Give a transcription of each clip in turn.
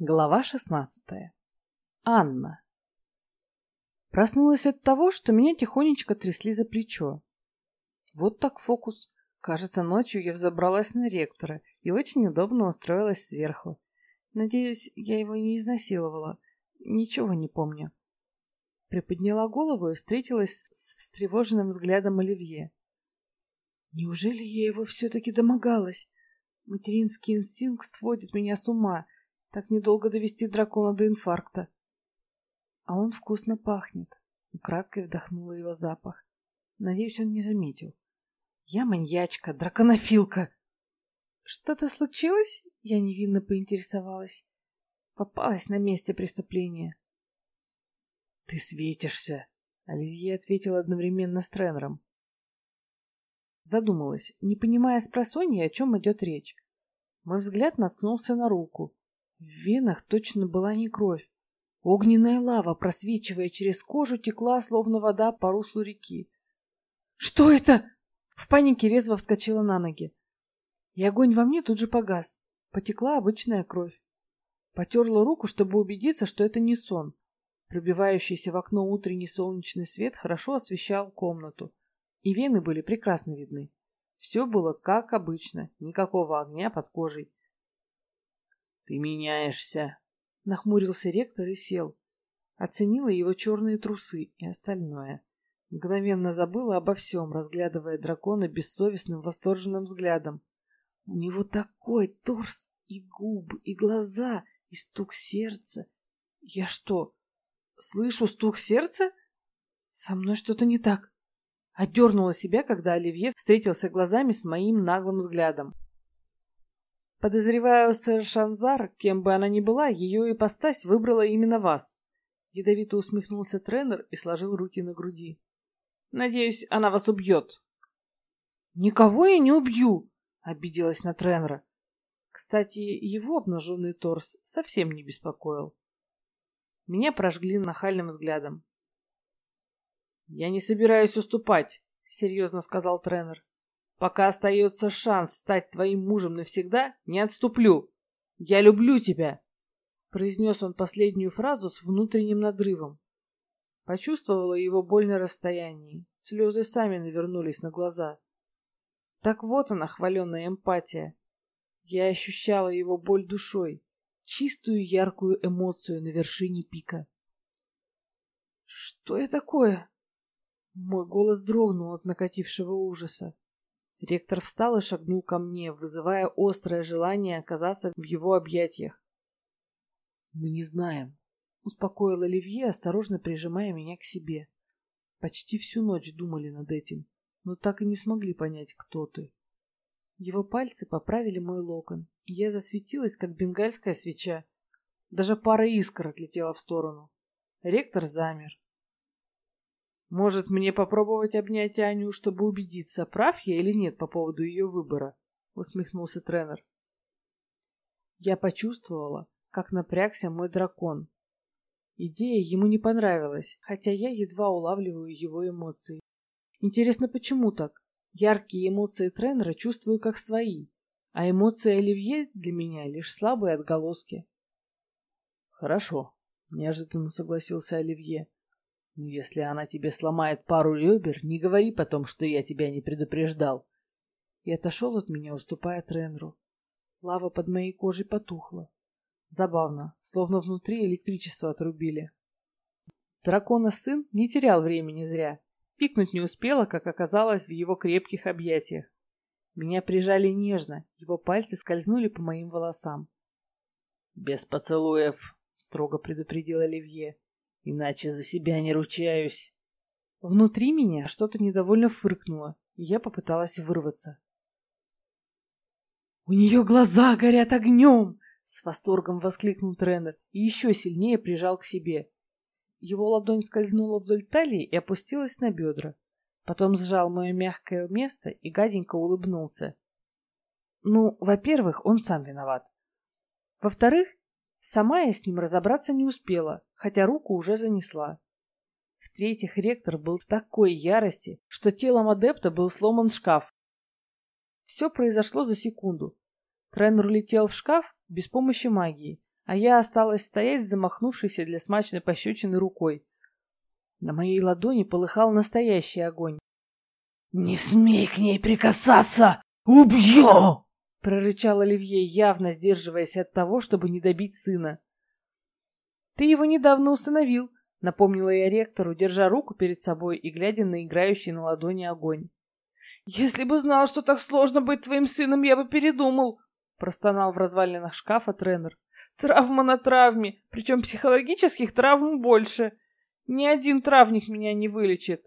Глава шестнадцатая. Анна. Проснулась от того, что меня тихонечко трясли за плечо. Вот так фокус. Кажется, ночью я взобралась на ректора и очень удобно устроилась сверху. Надеюсь, я его не изнасиловала. Ничего не помню. Приподняла голову и встретилась с встревоженным взглядом Оливье. Неужели я его все-таки домогалась? Материнский инстинкт сводит меня с ума. Так недолго довести дракона до инфаркта. А он вкусно пахнет. Украдкой вдохнула его запах. Надеюсь, он не заметил. Я маньячка, драконофилка. Что-то случилось? Я невинно поинтересовалась. Попалась на месте преступления. Ты светишься, Оливье ответил одновременно с тренером. Задумалась, не понимая с просонья, о чем идет речь. Мой взгляд наткнулся на руку. В венах точно была не кровь. Огненная лава, просвечивая через кожу, текла, словно вода по руслу реки. «Что это?» В панике резво вскочила на ноги. И огонь во мне тут же погас. Потекла обычная кровь. Потерла руку, чтобы убедиться, что это не сон. Пробивающийся в окно утренний солнечный свет хорошо освещал комнату и вены были прекрасно видны. Все было как обычно, никакого огня под кожей. «Ты меняешься», — нахмурился ректор и сел. Оценила его черные трусы и остальное. Мгновенно забыла обо всем, разглядывая дракона бессовестным восторженным взглядом. У него такой торс и губы, и глаза, и стук сердца. Я что, слышу стук сердца? Со мной что-то не так. Отдернула себя, когда Оливье встретился глазами с моим наглым взглядом. Подозреваю, сэр Шанзар, кем бы она ни была, ее ипостась выбрала именно вас. Ядовито усмехнулся тренер и сложил руки на груди. Надеюсь, она вас убьет. Никого я не убью, обиделась на тренера. Кстати, его обнаженный торс совсем не беспокоил. Меня прожгли нахальным взглядом. «Я не собираюсь уступать», — серьезно сказал тренер. «Пока остается шанс стать твоим мужем навсегда, не отступлю. Я люблю тебя», — произнес он последнюю фразу с внутренним надрывом. Почувствовала его боль на расстоянии. Слезы сами навернулись на глаза. Так вот она, хваленная эмпатия. Я ощущала его боль душой, чистую яркую эмоцию на вершине пика. «Что я такое?» Мой голос дрогнул от накатившего ужаса. Ректор встал и шагнул ко мне, вызывая острое желание оказаться в его объятиях. «Мы не знаем», — успокоил Оливье, осторожно прижимая меня к себе. Почти всю ночь думали над этим, но так и не смогли понять, кто ты. Его пальцы поправили мой локон, и я засветилась, как бенгальская свеча. Даже пара искр отлетела в сторону. Ректор замер, может, мне попробовать обнять Аню, чтобы убедиться, прав я или нет по поводу ее выбора? Усмехнулся тренер. Я почувствовала, как напрягся мой дракон. Идея ему не понравилась, хотя я едва улавливаю его эмоции. Интересно, почему так? Яркие эмоции тренера чувствую как свои, а эмоции Оливье для меня лишь слабые отголоски. Хорошо, неожиданно согласился Оливье. Если она тебе сломает пару ребер, не говори потом, что я тебя не предупреждал. И отошел от меня, уступая тренеру. Лава под моей кожей потухла. Забавно, словно внутри электричество отрубили. Дракона сын не терял времени зря. Пикнуть не успела, как оказалось в его крепких объятиях. Меня прижали нежно, его пальцы скользнули по моим волосам. «Без поцелуев», — строго предупредил Оливье. Иначе за себя не ручаюсь. Внутри меня что-то недовольно фыркнуло, и я попыталась вырваться. «У нее глаза горят огнем!» — с восторгом воскликнул тренер и еще сильнее прижал к себе. Его ладонь скользнула вдоль талии и опустилась на бедра. Потом сжал мое мягкое место и гаденько улыбнулся. Ну, во-первых, он сам виноват. Во-вторых, Сама я с ним разобраться не успела, хотя руку уже занесла. В-третьих, ректор был в такой ярости, что телом адепта был сломан шкаф. Все произошло за секунду. Тренер улетел в шкаф без помощи магии, а я осталась стоять с замахнувшейся для смачной пощечины рукой. На моей ладони полыхал настоящий огонь. «Не смей к ней прикасаться! Убью!» — прорычал Оливье, явно сдерживаясь от того, чтобы не добить сына. «Ты его недавно установил», — напомнила я ректору, держа руку перед собой и глядя на играющий на ладони огонь. «Если бы знал, что так сложно быть твоим сыном, я бы передумал», — простонал в развалинах шкафа тренер. «Травма на травме, причем психологических травм больше. Ни один травник меня не вылечит».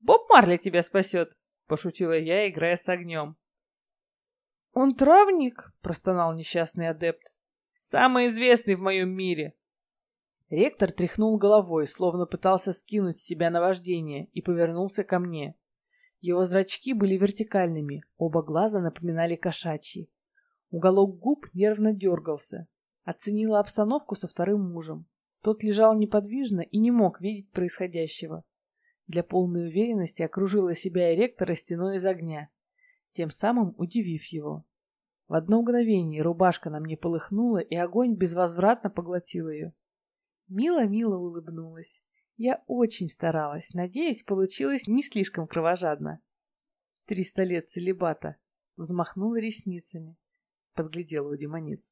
«Боб Марли тебя спасет», — пошутила я, играя с огнем. «Он травник?» — простонал несчастный адепт. «Самый известный в моем мире». Ректор тряхнул головой, словно пытался скинуть с себя наваждение, и повернулся ко мне. Его зрачки были вертикальными, оба глаза напоминали кошачьи. Уголок губ нервно дергался. Оценила обстановку со вторым мужем. Тот лежал неподвижно и не мог видеть происходящего. Для полной уверенности окружила себя и ректора стеной из огня, тем самым удивив его. В одно мгновение рубашка на мне полыхнула, и огонь безвозвратно поглотил ее. Мило-мило улыбнулась. Я очень старалась, надеюсь, получилось не слишком кровожадно. Триста лет целебата. Взмахнула ресницами. Подглядела у демониц.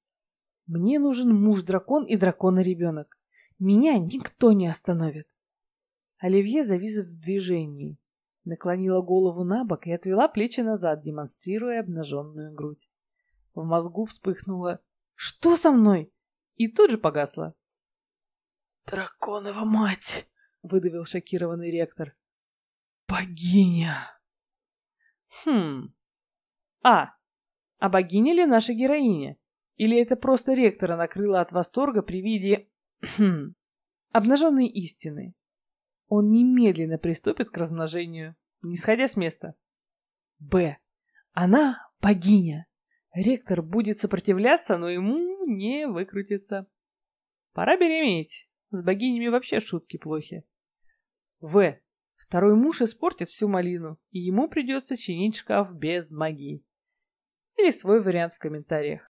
Мне нужен муж-дракон и дракона-ребенок. Меня никто не остановит. Оливье завис в движении. Наклонила голову на бок и отвела плечи назад, демонстрируя обнаженную грудь. В мозгу вспыхнуло «Что со мной?» и тут же погасло. «Драконова мать!» выдавил шокированный ректор. Богиня. Хм. А. А богиня ли наша героиня? Или это просто ректора накрыло от восторга при виде хм, обнаженной истины? Он немедленно приступит к размножению, не сходя с места. Б. Она богиня. Ректор будет сопротивляться, но ему не выкрутится. Пора беременеть. С богинями вообще шутки плохи. В. Второй муж испортит всю малину, и ему придется чинить шкаф без магии. Или свой вариант в комментариях.